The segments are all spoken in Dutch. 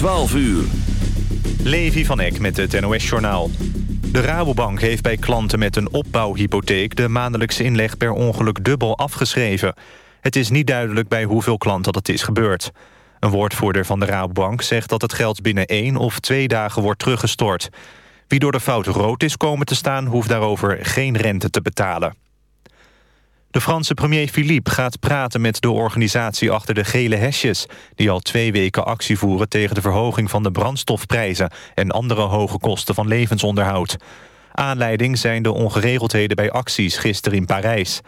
12 uur. Levi van Eck met het NOS-journaal. De Rabobank heeft bij klanten met een opbouwhypotheek... de maandelijkse inleg per ongeluk dubbel afgeschreven. Het is niet duidelijk bij hoeveel klanten dat is gebeurd. Een woordvoerder van de Rabobank zegt dat het geld binnen één of twee dagen wordt teruggestort. Wie door de fout rood is komen te staan... hoeft daarover geen rente te betalen. De Franse premier Philippe gaat praten met de organisatie achter de gele hesjes... die al twee weken actie voeren tegen de verhoging van de brandstofprijzen... en andere hoge kosten van levensonderhoud. Aanleiding zijn de ongeregeldheden bij acties gisteren in Parijs.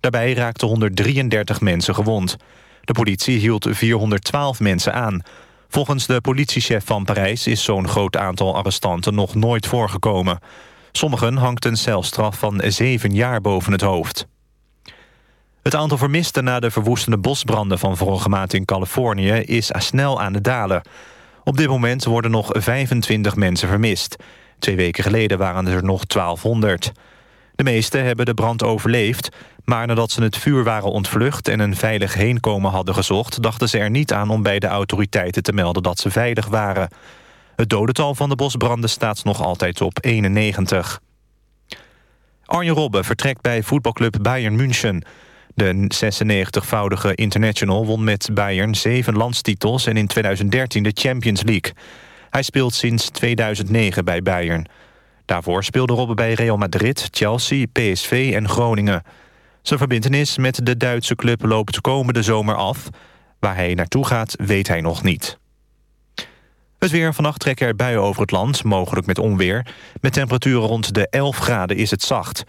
Daarbij raakten 133 mensen gewond. De politie hield 412 mensen aan. Volgens de politiechef van Parijs is zo'n groot aantal arrestanten nog nooit voorgekomen. Sommigen hangt een celstraf van zeven jaar boven het hoofd. Het aantal vermisten na de verwoestende bosbranden van vorige maand in Californië is snel aan het dalen. Op dit moment worden nog 25 mensen vermist. Twee weken geleden waren er nog 1200. De meesten hebben de brand overleefd, maar nadat ze het vuur waren ontvlucht en een veilig heenkomen hadden gezocht, dachten ze er niet aan om bij de autoriteiten te melden dat ze veilig waren. Het dodental van de bosbranden staat nog altijd op 91. Arjen Robben vertrekt bij voetbalclub Bayern München. De 96-voudige international won met Bayern zeven landstitels... en in 2013 de Champions League. Hij speelt sinds 2009 bij Bayern. Daarvoor speelde Robben bij Real Madrid, Chelsea, PSV en Groningen. Zijn verbindenis met de Duitse club loopt komende zomer af. Waar hij naartoe gaat, weet hij nog niet. Het weer. Vannacht trekken er buien over het land, mogelijk met onweer. Met temperaturen rond de 11 graden is het zacht.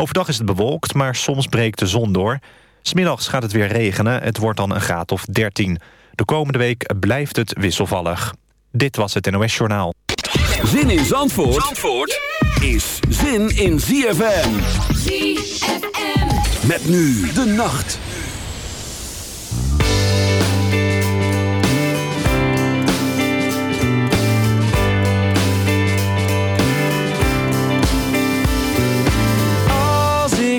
Overdag is het bewolkt, maar soms breekt de zon door. Smiddags gaat het weer regenen. Het wordt dan een graad of 13. De komende week blijft het wisselvallig. Dit was het NOS Journaal. Zin in Zandvoort, Zandvoort is zin in ZFM. ZFM. Met nu de nacht.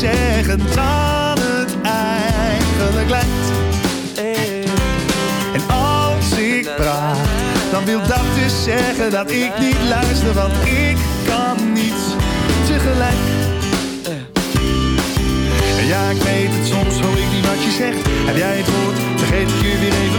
zeggen dan het eigenlijk lijkt. En als ik praat, dan wil dat dus zeggen dat ik niet luister, want ik kan niet tegelijk. En ja, ik weet het, soms hoor ik niet wat je zegt. Heb jij het woord, vergeet ik je weer even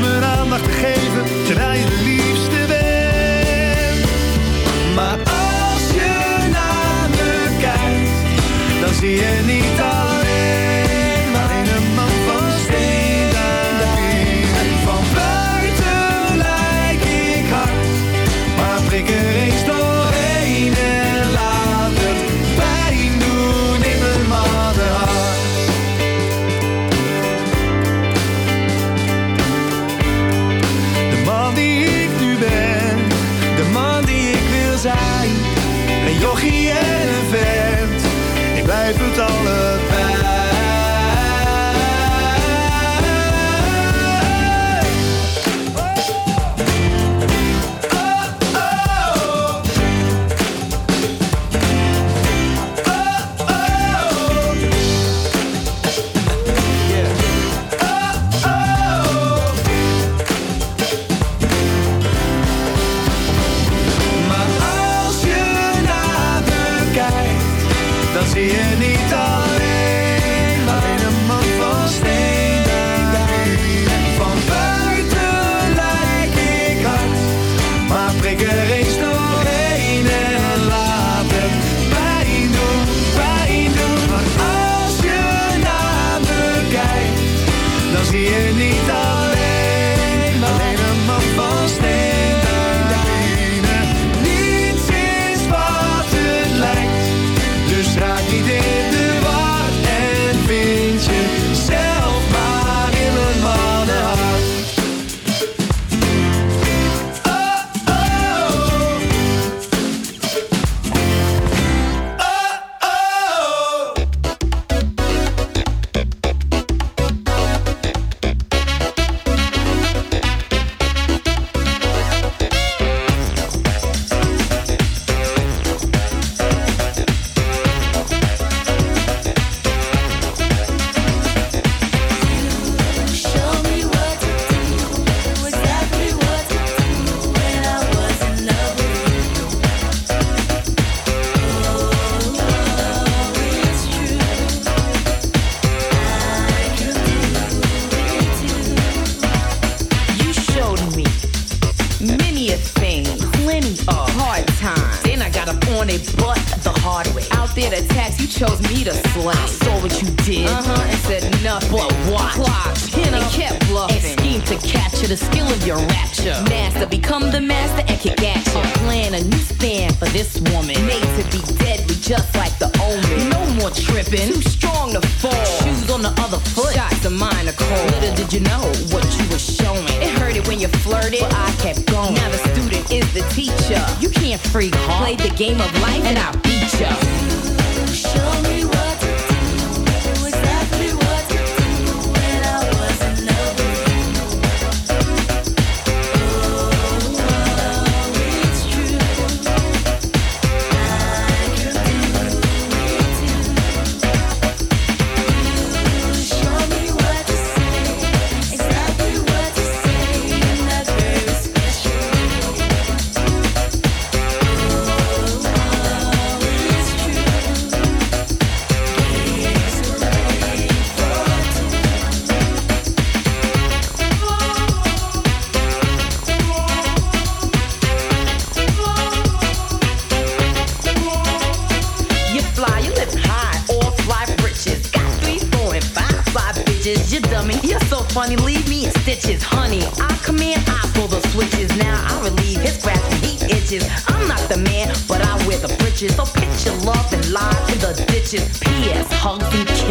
bitches. P.S. Hog Kid.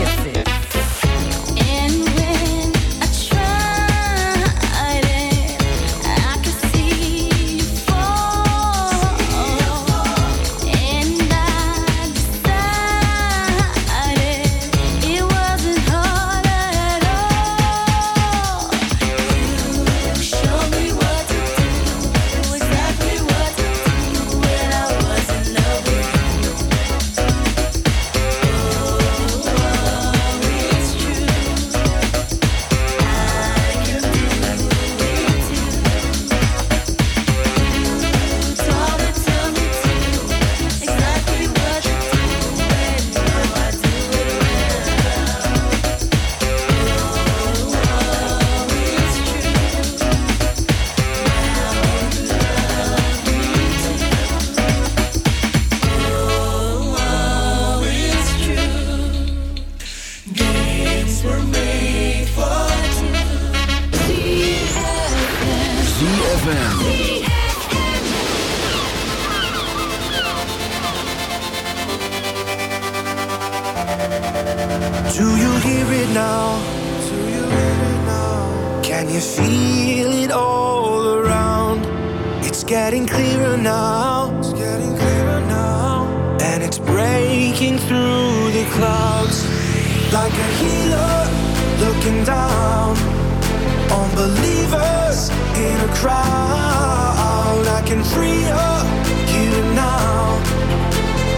Breaking through the clouds like a healer looking down on believers in a crowd. I can free up here now.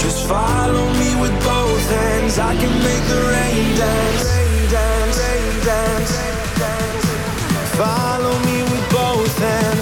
Just follow me with both hands. I can make the rain dance. Rain dance, rain dance. Follow me with both hands.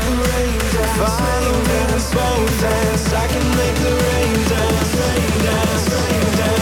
make the rain dance, rain dance, rain dance.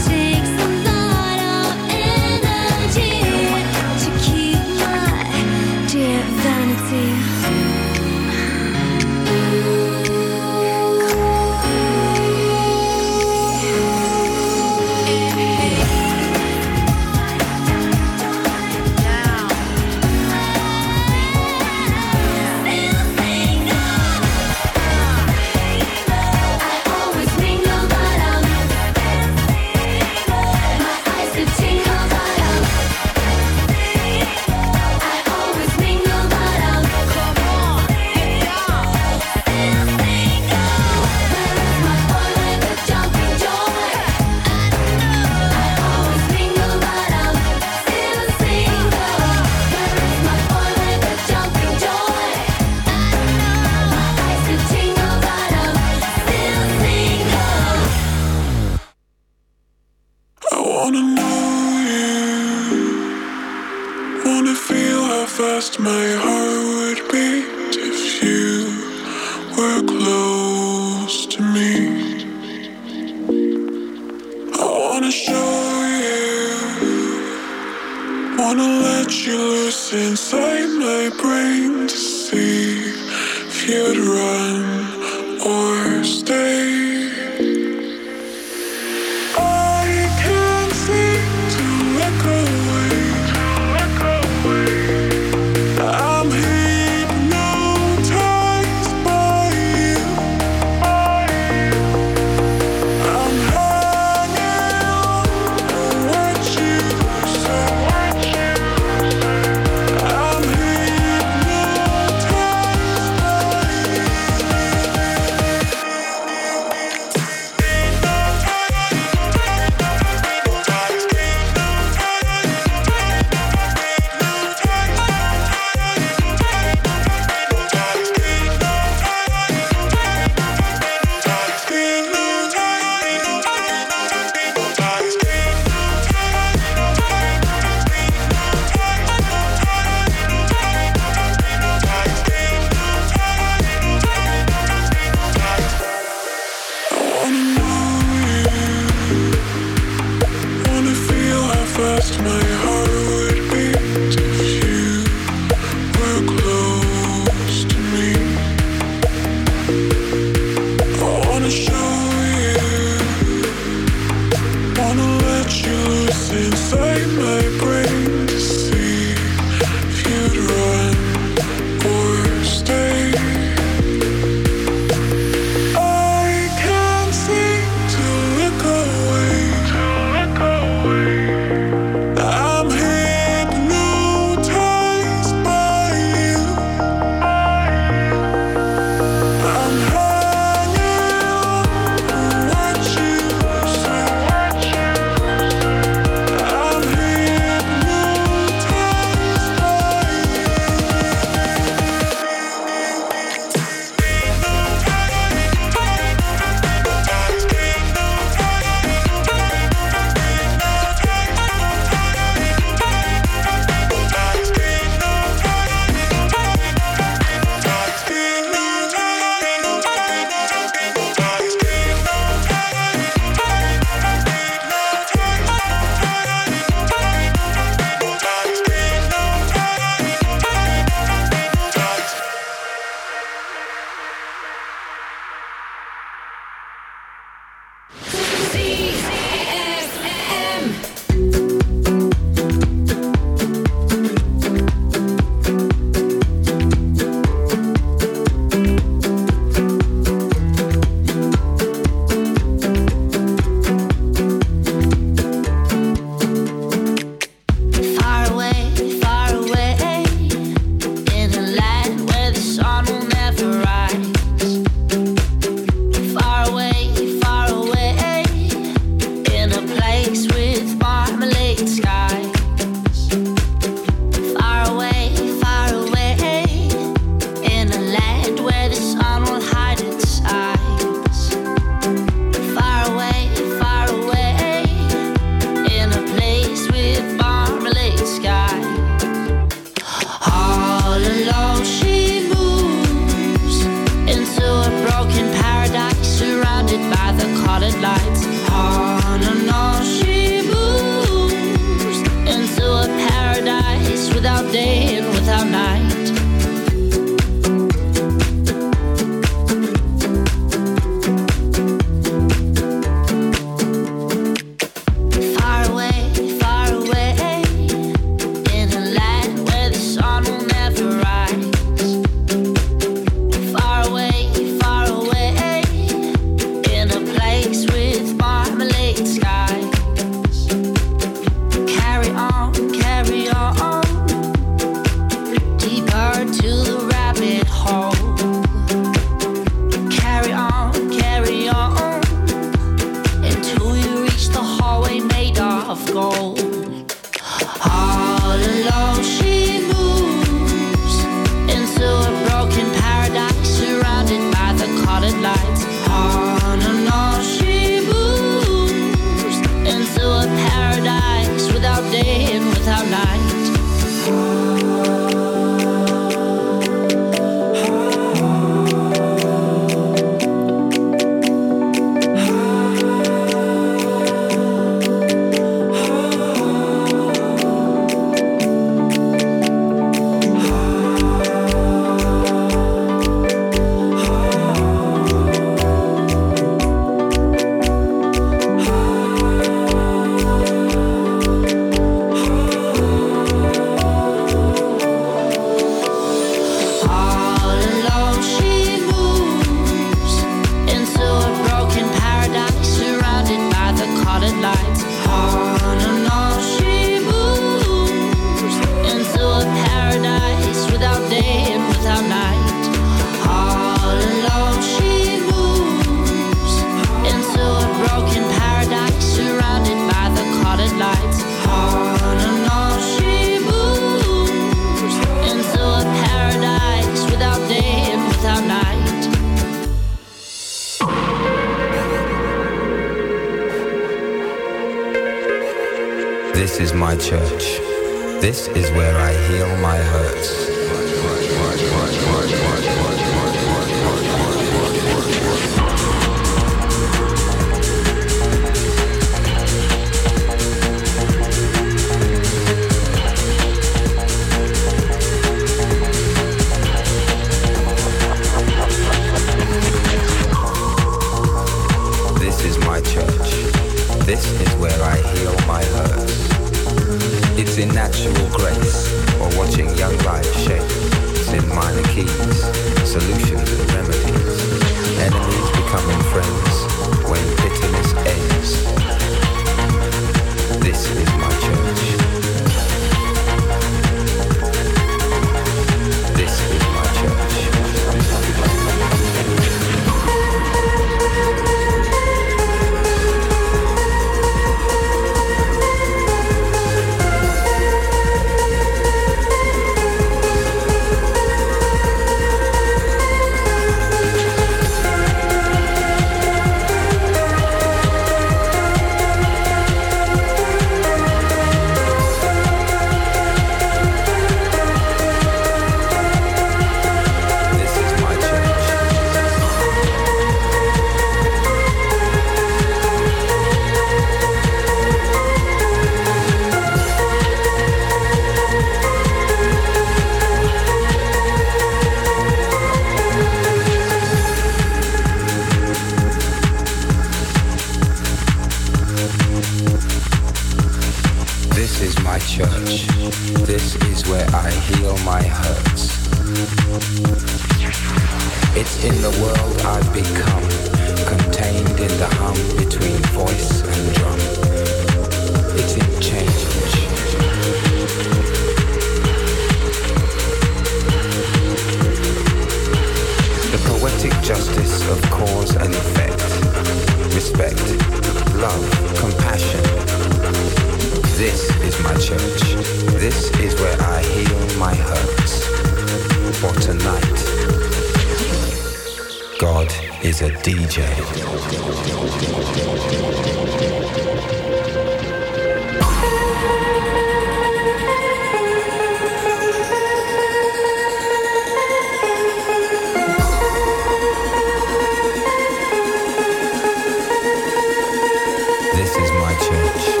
change.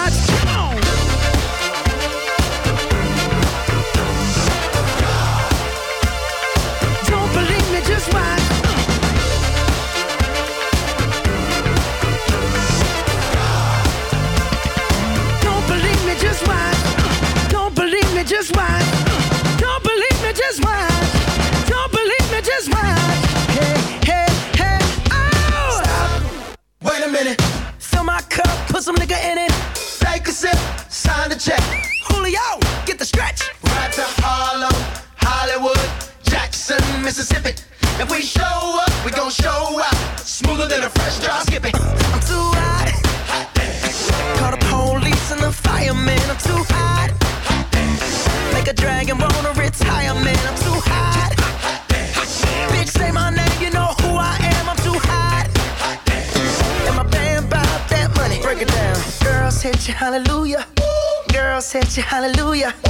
not. you hallelujah.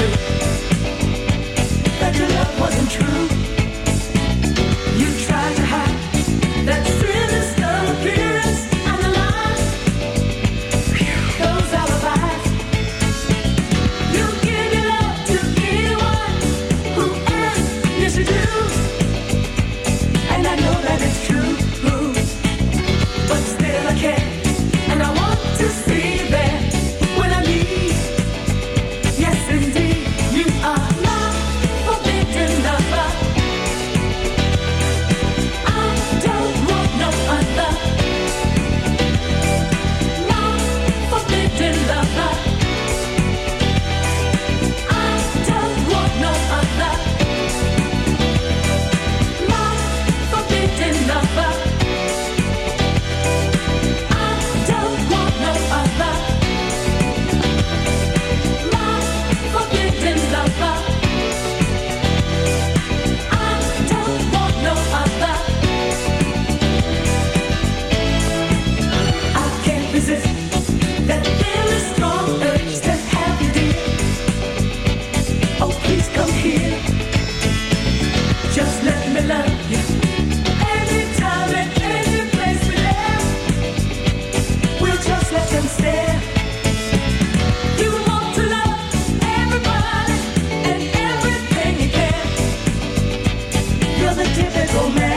you. another typical man.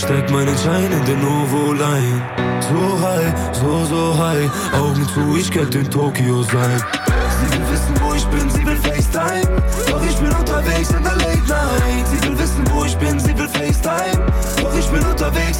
Steck meinen Schein in den Ovo-Line. So high, so, so high, Augen zu, ich könnte in Tokio sein. Sie will wissen, wo ich bin, sie will FaceTime. Doch ich bin unterwegs in der Late Night. Sie will wissen, wo ich bin, sie will FaceTime. Doch ich bin unterwegs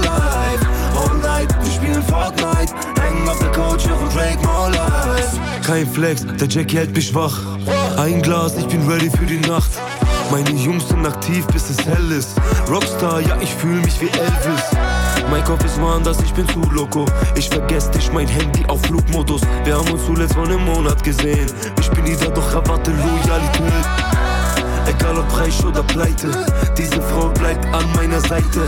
Kein Flex, der Jackie hält mich wach. Ein Glas, ich bin ready für die Nacht. Meine Jungs sind aktiv, bis es hell ist. Rockstar, ja, ich fühl mich wie Elvis. Mein Kopf ist woanders, ich bin zu loco. Ich vergess dich, mein Handy auf Flugmodus. Wir haben uns zuletzt vor einem Monat gesehen. Ich bin wieder, doch erwarte Loyalität. Egal ob reich oder pleite, diese Frau bleibt an meiner Seite.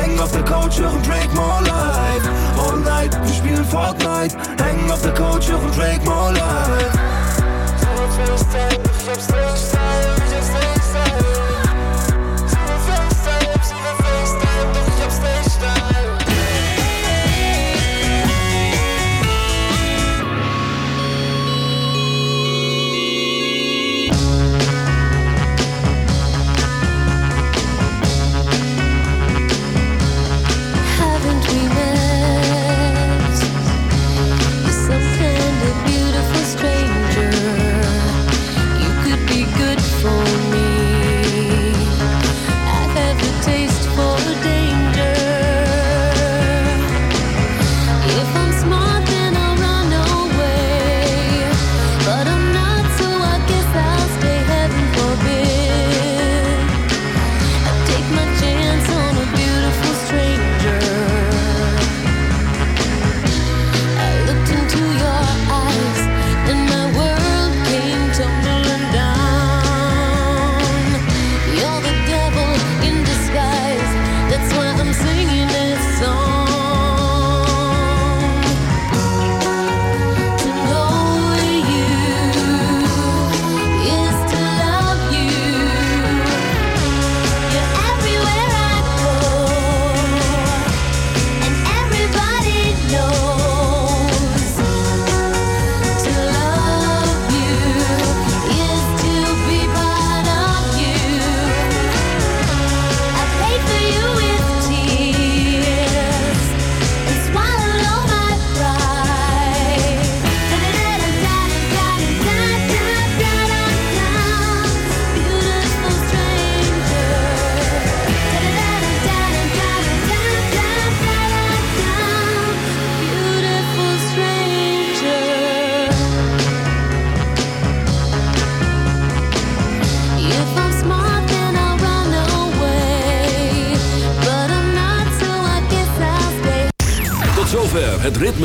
Hängen auf der Couch, hören Drake More Life. All night, wir spielen Fortnite. Hängen auf der Couch, hören Drake More Life.